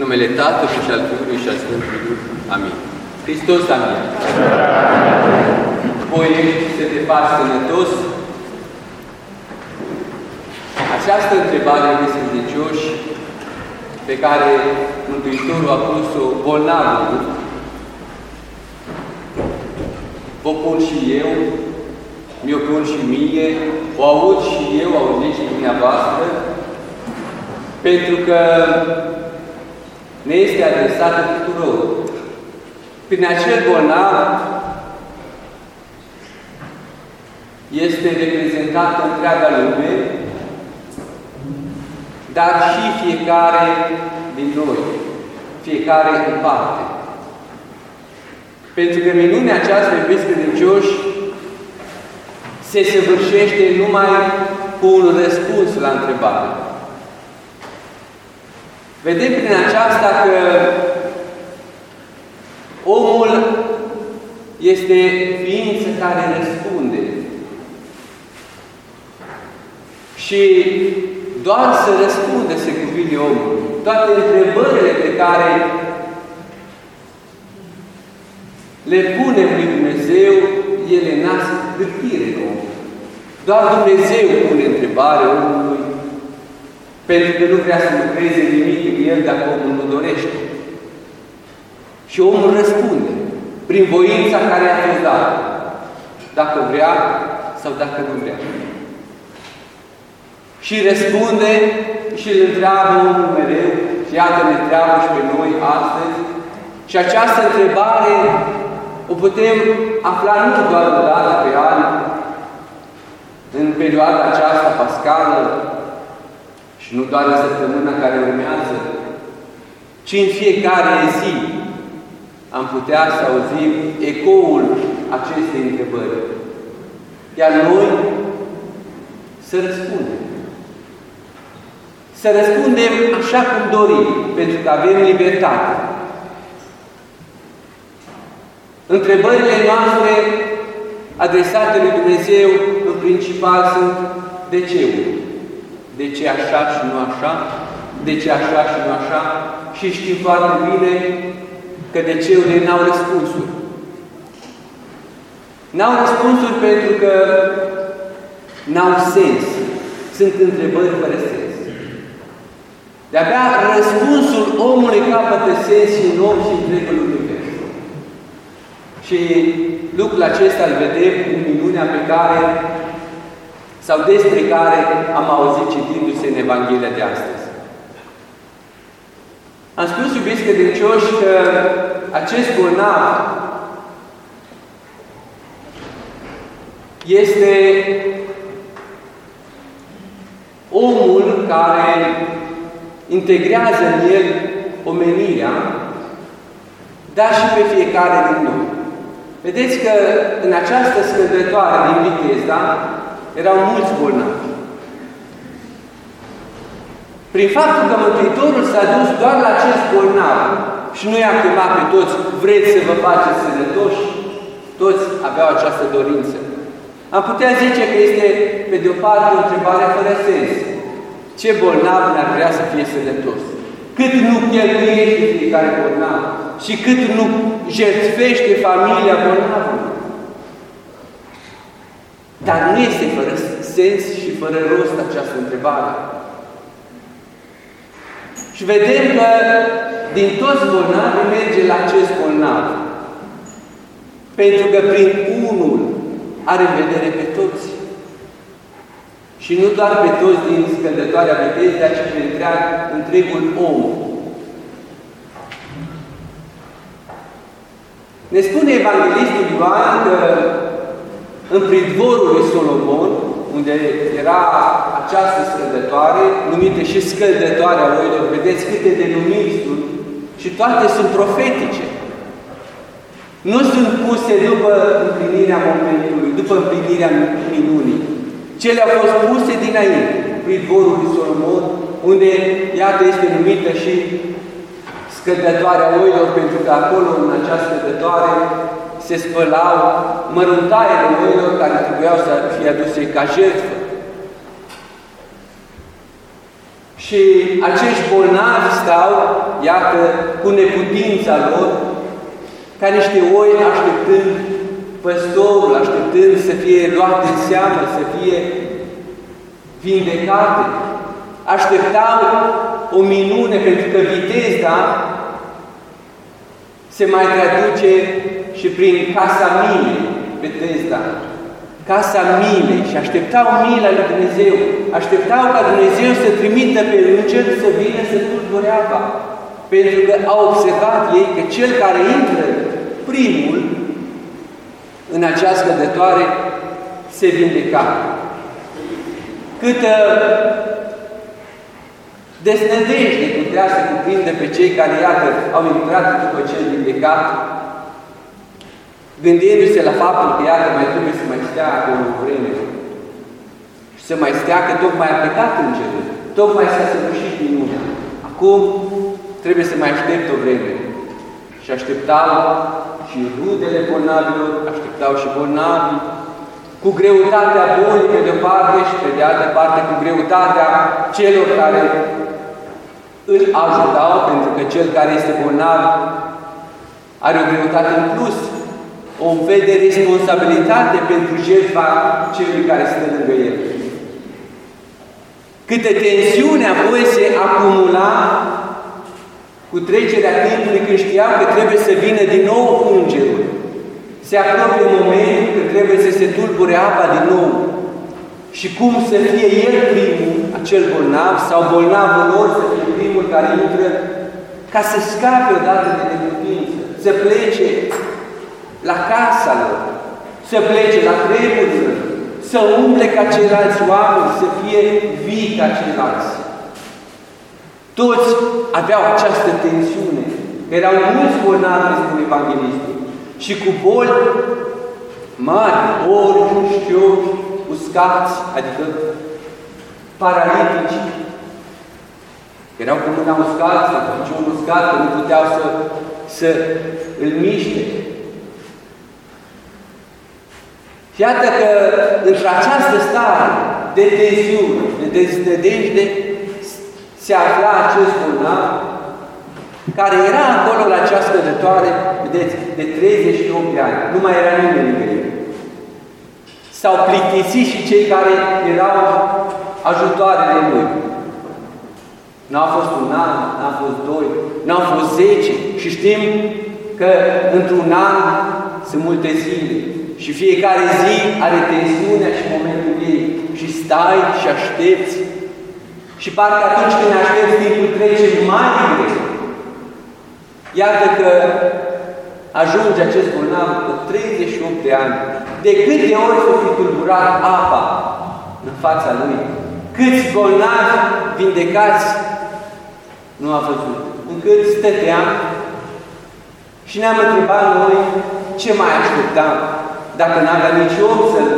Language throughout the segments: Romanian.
În numele Tatălui și al Fiului și al Sfântului Duh. Amin. Hristos, amin. Voi să te faci sănătos? Această întrebare de sândicioși pe care Mântuitorul a pus-o bolnavul, o pun și eu, mi-o pun și mie, o aud și eu, auziți și dumneavoastră, pentru că ne este adresată tuturor. Prin acel bolnav este reprezentată întreaga lume, dar și fiecare din noi, fiecare în parte. Pentru că minunea aceasta, iubiți credincioși, se săvârșește numai cu un răspuns la întrebare. Vedem prin aceasta că omul este ființă care răspunde. Și doar să răspunde se cuvine omul. Toate întrebările pe care le punem lui Dumnezeu, ele nasc hârtire în om. Doar Dumnezeu pune întrebare omului, pentru că nu vrea să lucreze nimic în el dacă omul nu dorește. Și omul răspunde, prin voința care a fost dată, dacă vrea sau dacă nu vrea. Și răspunde și îl întreabă omul mereu, și iată ne întreabă și pe noi astăzi. Și această întrebare o putem afla nu doar o dată pe an, în perioada aceasta pascală, și nu doar în săptămâna care urmează, ci în fiecare zi am putea să auzim ecoul acestei întrebări. Iar noi să răspundem. Să răspundem așa cum dorim, pentru că avem libertate. Întrebările noastre adresate lui Dumnezeu, în principal, sunt de ce? De ce așa și nu așa? De ce așa și nu așa? Și știm foarte bine că de ce n-au răspunsuri. N-au răspunsuri pentru că n-au sens. Sunt întrebări fără sens. De-abia răspunsul omului capătă sens și în om și întregul univers. Și lucrul acesta îl vedem în minunea pe care sau despre care am auzit citindu-se în Evanghelia de astăzi. Am spus, iubiți credincioși, că acest bolnav este omul care integrează în el omenirea, dar și pe fiecare din noi. Vedeți că în această scădătoare din Vitezda erau mulți bolnavi. Prin faptul că Mântuitorul s-a dus doar la acest bolnav și nu i-a chemat pe toți, vreți să vă faceți sănătoși, toți aveau această dorință. Am putea zice că este, pe de o parte, o întrebare fără sens. Ce bolnav n-ar vrea să fie sănătos? Cât nu cheltuiește fiecare bolnav și cât nu jertfește familia bolnavului. Dar nu este fără sens și fără rost această întrebare. Și vedem că din toți bolnavi merge la acest bolnav. Pentru că prin unul are în vedere pe toți. Și nu doar pe toți din scăldătoarea Betesda, ci pe întreag, întregul om. Ne spune Evanghelistul Ioan că în pridvorul lui Solomon, unde era această scăldătoare, numită și scăldătoarea oilor, vedeți câte denumiri sunt, și toate sunt profetice. Nu sunt puse după împlinirea momentului, după împlinirea minunii. Cele au fost puse dinainte, pridvorul lui Solomon, unde, iată, este numită și scădătoarea oilor, pentru că acolo, în această scădătoare, se spălau măruntaiele oilor care trebuiau să fie aduse ca jertfă. Și acești bolnavi stau, iată, cu neputința lor, ca niște oi așteptând păstorul, așteptând să fie luat în seamă, să fie vindecate. Așteptau o minune, pentru că viteza se mai traduce și prin casa milei, Betesda, casa milei și așteptau mila lui Dumnezeu, așteptau ca Dumnezeu să trimită pe înger să vină să tulbure apa, pentru că au observat ei că cel care intră primul în această scădătoare se vindeca. Câtă desnădejde putea să cuprinde pe cei care, iată, au intrat după cel vindecat, gândindu-se la faptul că, iată, mai trebuie să mai stea acolo o vreme și să mai stea că tocmai a plecat îngerul, tocmai s-a săvârșit minunea. Acum trebuie să mai aștept o vreme. Și așteptau și rudele bolnavilor, așteptau și bolnavii, cu greutatea bolii pe de-o parte și pe de altă parte cu greutatea celor care îl ajutau, pentru că cel care este bolnav are o greutate în plus, o vede responsabilitate pentru jertfa celui care stă lângă el. Câte tensiune apoi se acumula cu trecerea timpului când știam că trebuie să vină din nou îngerul. Se apropie momentul când trebuie să se tulbure apa din nou. Și cum să fie el primul, acel bolnav, sau bolnavul lor să fie primul care intră, ca să scape odată de neputință, să plece la casa lor, să plece la treburile să umble ca ceilalți oameni, să fie vii ca ceilalți. Toți aveau această tensiune. Erau mulți bolnavi, spune Evanghelistul, și cu boli mari, ori, știu, uscați, adică paralitici. Erau cu mâna uscați, cu piciorul uscat, că nu puteau să, să îl miște. Și iată că într această stare de tensiune, de deznădejde, se afla acest bolnav care era acolo la această scădătoare, vedeți, de 38 de ani. Nu mai era nimeni lângă el. S-au plictisit și cei care erau ajutoarele lui. N-au fost un an, n-au fost doi, n-au fost zece și știm că într-un an sunt multe zile și fiecare zi are tensiunea și momentul ei și stai și aștepți și parcă atunci când ne aștepți timpul trece mai greu. Iată că ajunge acest bolnav cu 38 de ani. De câte ori s-a fi tulburat apa în fața lui? Câți bolnavi vindecați nu a văzut? Încât stăteam și ne-am întrebat noi ce mai așteptam dacă n-avea nici om să-l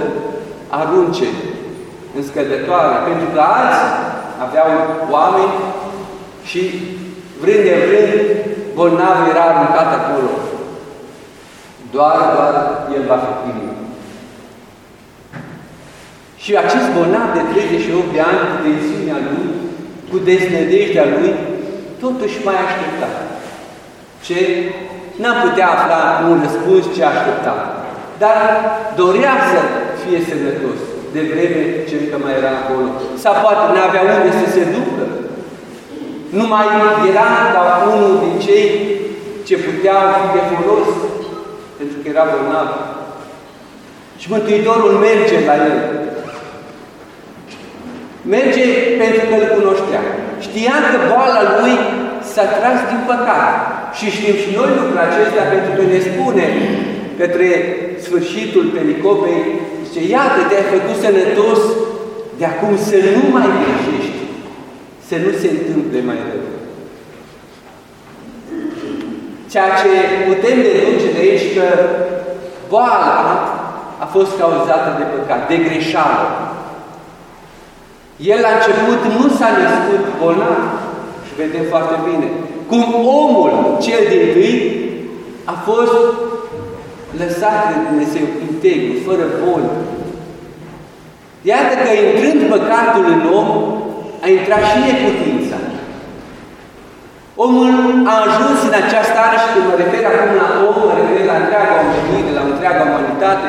arunce în scădătoare, pentru că alții aveau oameni și vrând de vrând bolnavul era aruncat acolo. Doar, doar el va fi primit. Și acest bolnav de 38 de ani, cu tensiunea lui, cu deznădejdea lui, totuși mai aștepta. Ce? N-am putea afla un răspuns ce aștepta. Dar dorea să fie sănătos de vreme ce încă mai era acolo. Sau poate n-avea unde să se ducă. Nu mai era ca unul din cei ce puteau fi de folos, pentru că era bolnav. Și Mântuitorul merge la el. Merge pentru că îl cunoștea. Știa că boala lui s-a tras din păcat. Și știm și noi lucrul acesta pentru că ne spune către sfârșitul pericopei, zice, iată, te-ai făcut sănătos, de acum să nu mai greșești, să nu se întâmple mai rău. Ceea ce putem deduce de aici că boala a fost cauzată de păcat, de greșeală. El la început nu s-a născut bolnav și vedem foarte bine cum omul cel din tâi a fost lăsat de Dumnezeu integru, fără boli. Iată că intrând păcatul în om, a intrat și neputință. Omul a ajuns în această stare și când mă refer acum la om, mă refer la întreaga omenire, la întreaga umanitate,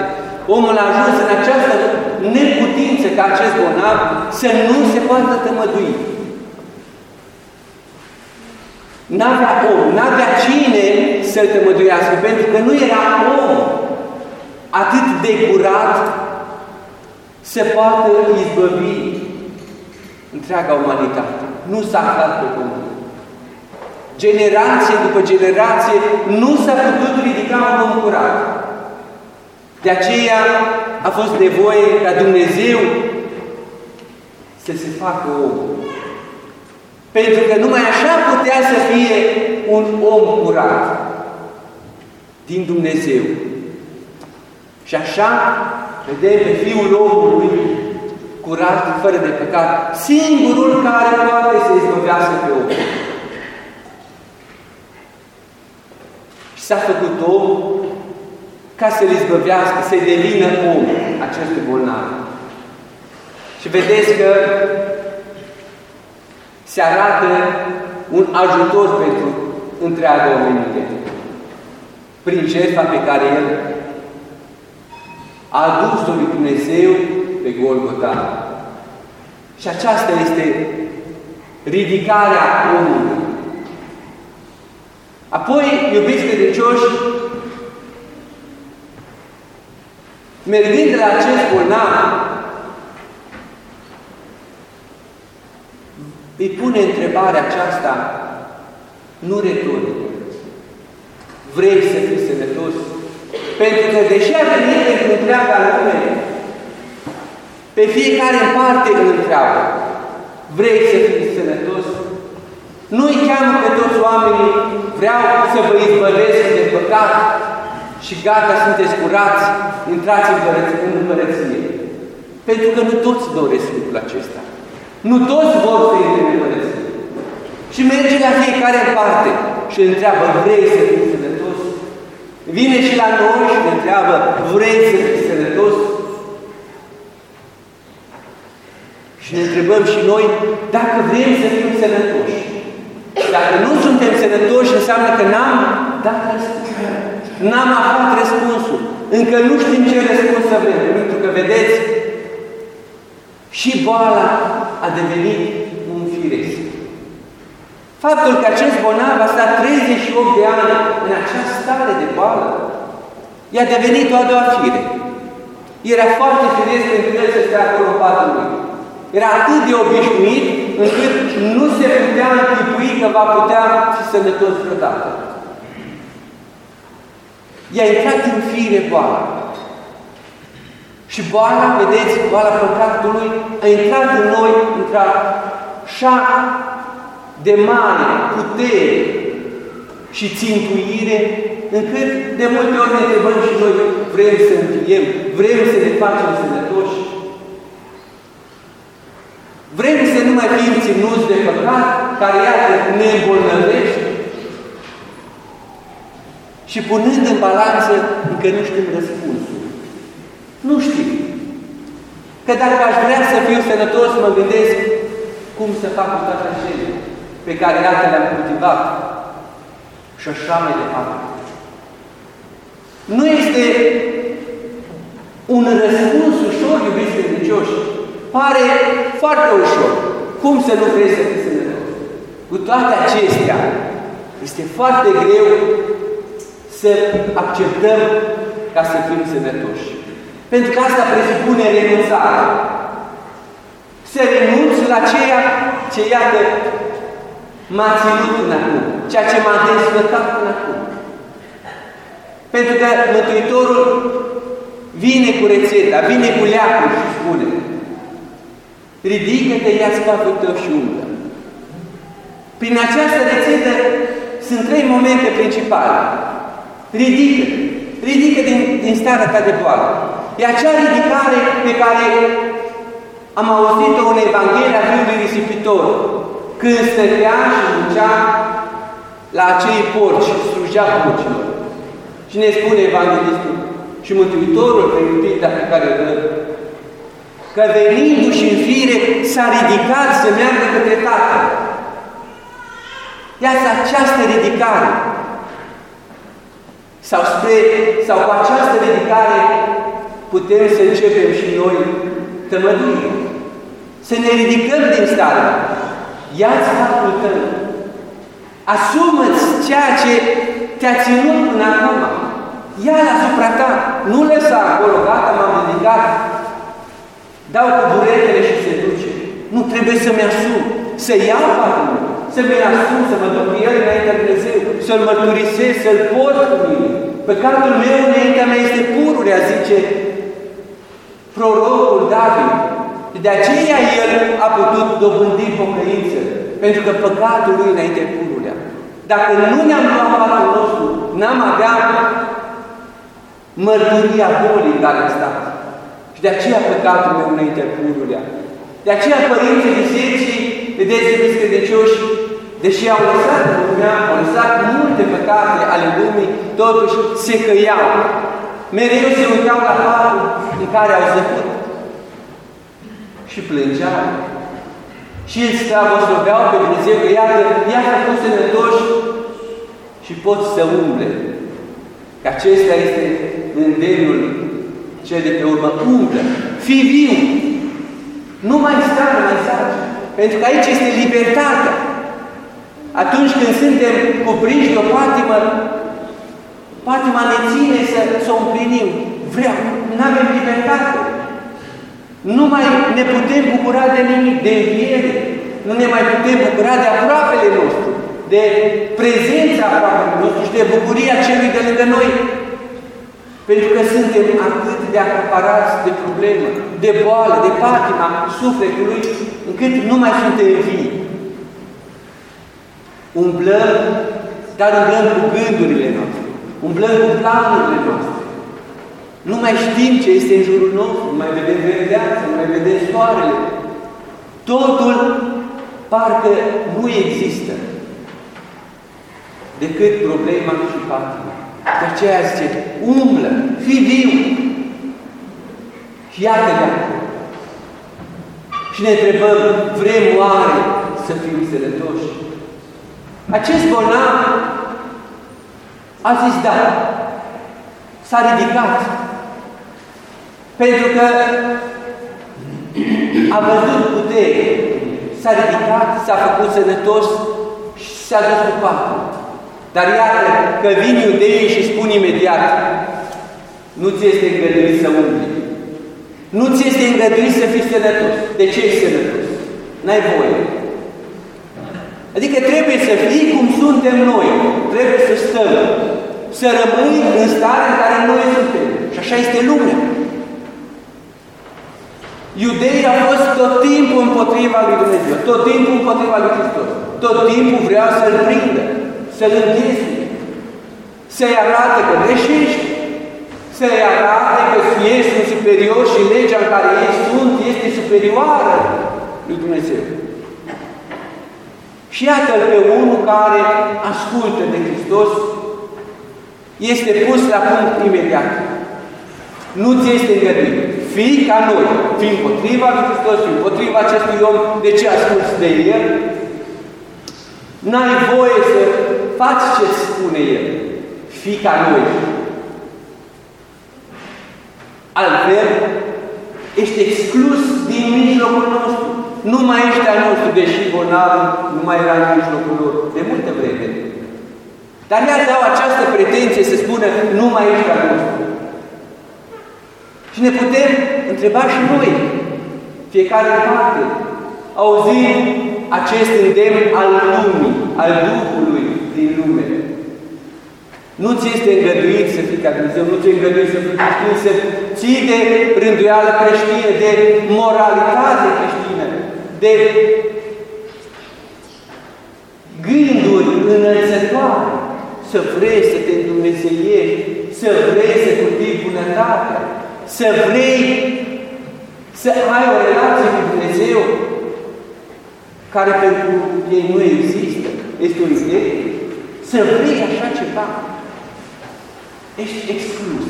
omul a ajuns în această neputință ca acest bolnav să nu se poată tămădui. N-avea om, n-avea cine să-l tămăduiască, pentru că nu era om atât de curat să poată izbăvi întreaga umanitate. Nu s-a aflat pe pământ. Generație după generație nu s-a putut ridica un om curat. De aceea a fost nevoie ca Dumnezeu să se facă om. Pentru că numai așa putea să fie un om curat din Dumnezeu. Și așa vedem pe Fiul omului curat, fără de păcat, singurul care poate să izbăvească pe om. Și s-a făcut om ca să-l izbăvească, să-i devină om acest bolnav. Și vedeți că se arată un ajutor pentru întreaga omenire. Prin jertfa pe care El a adus-o lui Dumnezeu pe Golgota. Și aceasta este ridicarea omului. Apoi, iubiți credincioși, mergând la acest bolnav, îi pune întrebarea aceasta, nu retorică. Vrei să fii sănătos? Pentru că deși a venit pentru întreaga lume, pe fiecare în parte îl întreabă, vrei să fii sănătos? Nu îi cheamă pe toți oamenii, vreau să vă izbăvesc de păcat și gata, sunteți curați, intrați în împărăție. Pentru că nu toți doresc lucrul acesta. Nu toți vor să intre în împărăție. Și merge la fiecare în parte și întreabă, vrei să fii sănătos? Vine și la noi și ne întreabă, vrei să fii sănătos? Și ne întrebăm și noi dacă vrem să fim sănătoși. Dacă nu suntem sănătoși, înseamnă că n-am dat răspunsul. N-am aflat răspunsul. Încă nu știm ce răspuns să vrem. Pentru că, vedeți, și boala a devenit un firesc. Faptul că acest bolnav a stat 38 de ani în această stare de boală, i-a devenit o a doua fire. Era foarte firesc pentru el să stea acolo în patul lui. Era atât de obișnuit încât nu se putea închipui că va putea fi sănătos vreodată. I-a intrat în fire boala. Și boala, vedeți, boala păcatului a intrat în noi într-așa de mare putere și țintuire, încât de multe ori ne întrebăm și noi, vrem să înviem, vrem să ne facem sănătoși, Vrem să nu mai fim ținuți de păcat, care iată ne îmbolnăvește? Și punând în balanță, încă nu știm răspunsul. Nu știm. Că dacă aș vrea să fiu sănătos, mă gândesc cum să fac cu toate acele pe care iată le-am cultivat. Și așa mai departe. Nu este un răspuns ușor, iubiți credincioși, Pare foarte ușor. Cum să nu vrei să fii sănătos? Cu toate acestea, este foarte greu să acceptăm ca să fim sănătoși. Pentru că asta presupune renunțare. Să renunț la ceea ce, iată, m-a ținut până acum, ceea ce m-a desfătat până acum. Pentru că Mântuitorul vine cu rețeta, vine cu leacul și spune Ridică-te, ia-ți capul tău și umblă. Prin această rețetă sunt trei momente principale. Ridică, ridică din, din starea ta de boală. E acea ridicare pe care am auzit-o în Evanghelia Fiului Risipitor, când stătea și ducea la acei porci, slujea porcilor. Și ne spune Evanghelistul, și Mântuitorul pe iubita pe care îl că venindu-și în fire s-a ridicat să meargă către Tatăl. Iați această ridicare. Sau, spre, sau cu această ridicare putem să începem și noi tămăduie. Să ne ridicăm din stare. Ia-ți capul tău. Asumă-ți ceea ce te-a ținut până acum. Ia-l asupra ta. Nu lăsa acolo, gata, m-am ridicat. Dau cu buretele și se duce. Nu trebuie să-mi asum. Să iau patul să mi-l asum, să mă duc cu el înaintea Dumnezeu, să-l mărturisesc, să-l port cu mine. Păcatul meu înaintea mea este pururea, zice prorocul David. De aceea el a putut dobândi pocăință, pentru că păcatul lui înainte pururea. Dacă nu ne-am luat patul nostru, n-am avea mărturia bolii în care am stat. Și de aceea păcatul meu înainte pururea. De aceea părinții bisericii, vedeți, iubiți credincioși, deși au lăsat lumea, au lăsat multe păcate ale lumii, totuși se căiau. Mereu se uitau la patul în care au zăcut și plângeau. Și îl stravosobeau pe Dumnezeu că iată, i-a făcut sănătoși și pot să umble. Că acesta este îndemnul cel de pe urmă. Umblă, fii viu, nu mai sta, nu mai zaci. Pentru că aici este libertatea. Atunci când suntem cuprinși de o patimă, patima ne ține să, să o împlinim. Vreau, nu avem libertate. Nu mai ne putem bucura de nimic, de înviere. Nu ne mai putem bucura de aproapele nostru, de prezența aproapele nostru și de bucuria celui de lângă noi. Pentru că suntem atât de acaparați de problemă, de boală, de patima sufletului, încât nu mai suntem vii. Umblăm, dar umblăm cu gândurile noastre, umblăm cu planurile noastre. Nu mai știm ce este în jurul nostru, nu mai vedem verdeață, nu mai vedem soarele. Totul parcă nu există decât problema și patima. De aceea zice, umblă, fii viu. Și iată de acolo. Și ne întrebăm, vrem oare să fim sănătoși? Acest bolnav a zis da. S-a ridicat. Pentru că a văzut putere. S-a ridicat, s-a făcut sănătos și s-a dus cu patul. Dar iată că vin iudeii și spun imediat, nu ți este îngăduit să umbli. Nu ți este îngăduit să fii sănătos. De ce ești sănătos? N-ai voie. Adică trebuie să fii cum suntem noi. Trebuie să stăm. Să rămâi în stare în care noi suntem. Și așa este lumea. Iudeii au fost tot timpul împotriva lui Dumnezeu, tot timpul împotriva lui Hristos. Tot timpul vreau să-L prindă să-l închizui, să-i arate că greșești, să-i arate că ei sunt superiori și legea în care ei sunt este superioară lui Dumnezeu. Și iată-l pe unul care ascultă de Hristos, este pus la punct imediat. Nu ți este îngăduit. Fii ca noi, fii împotriva lui Hristos, fii împotriva acestui om, de ce asculți de el? N-ai voie să faci ce spune El. Fii ca noi. Altfel, ești exclus din mijlocul nostru. Nu mai ești al nostru, deși bolnavul nu mai era în mijlocul lor de multă vreme. Dar ea dau această pretenție să spună, nu mai ești al nostru. Și ne putem întreba și noi, fiecare în parte, auzim acest îndemn al lumii, al Duhului din lume. Nu ți este îngăduit să fii ca Dumnezeu, nu ți este îngăduit să fii creștin, să ții de rânduială creștină, de moralitate creștină, de gânduri înălțătoare, să vrei să te îndumnezeiești, să vrei să cultivi bunătatea, să vrei să ai o relație cu Dumnezeu, care pentru ei nu există, este o idee, să vrei așa ceva, ești exclus.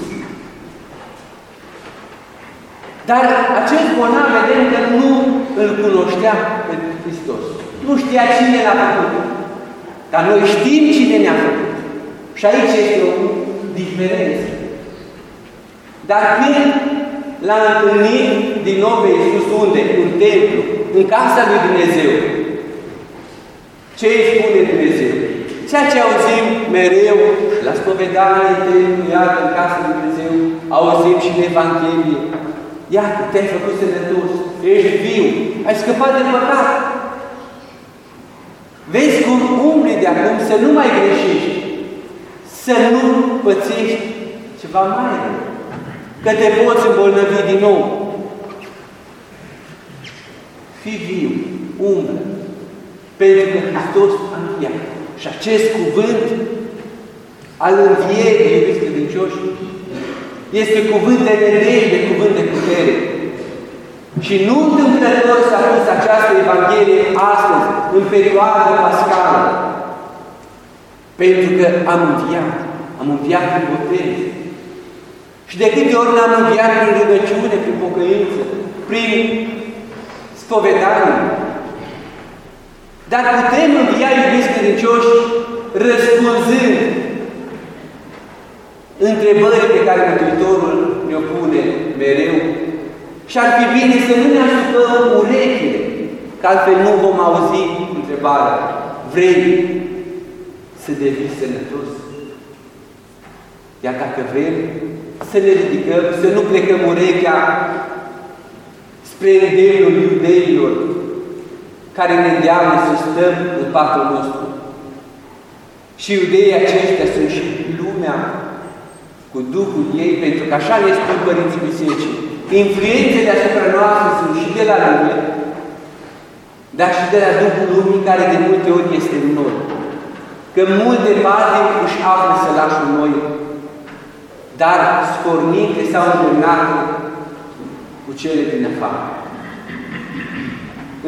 Dar acest bolnav vedem că nu îl cunoștea pe Hristos. Nu știa cine l-a făcut. Dar noi știm cine ne-a făcut. Și aici este o diferență. Dar când l-a întâlnit din nou pe Iisus unde? În templu, în casa lui Dumnezeu. Ce îi spune Dumnezeu? Ceea ce auzim mereu la spovedanie, de iată, în casa lui Dumnezeu, auzim și în Evanghelie. Iată, te-ai făcut sănătos, ești viu, ai scăpat de păcat. Vezi cum umbli de acum să nu mai greșești, să nu pățești ceva mai rău, că te poți îmbolnăvi din nou. Fii viu, umblă, pentru că Hristos a înviat. Și acest cuvânt al învierii, iubiți credincioși, este cuvânt de nădejde, cuvânt de putere. Și nu întâmplător s-a pus această Evanghelie astăzi, în perioada pascală, pentru că am înviat, am înviat prin botez. Și de câte ori n-am înviat prin rugăciune, prin pocăință, prin spovedanie, dar putem învia, iubiți credincioși, răspunzând întrebării pe care Mântuitorul ne-o pune mereu. Și ar fi bine să nu ne asuptăm urechile, că altfel nu vom auzi întrebarea. Vrei să devii sănătos? Iar dacă vrem să ne ridicăm, să nu plecăm urechea spre îndemnul iudeilor, care ne îndeamnă să stăm în patul nostru. Și iudeii aceștia sunt și lumea cu Duhul ei, pentru că așa ne spun Părinții Bisericii. Influențele asupra noastre sunt și de la lume, dar și de la Duhul lumii care de multe ori este în noi. Că multe parte își află sălașul noi, dar scornite sau îndemnate cu cele din afară.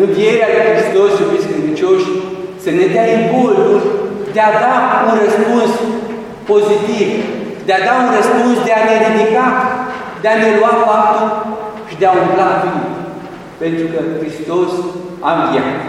Învierea lui Hristos, iubiți credincioși, să ne dea imboldul de a da un răspuns pozitiv, de a da un răspuns de a ne ridica, de a ne lua faptul și de a umbla viu. Pentru că Hristos a înviat.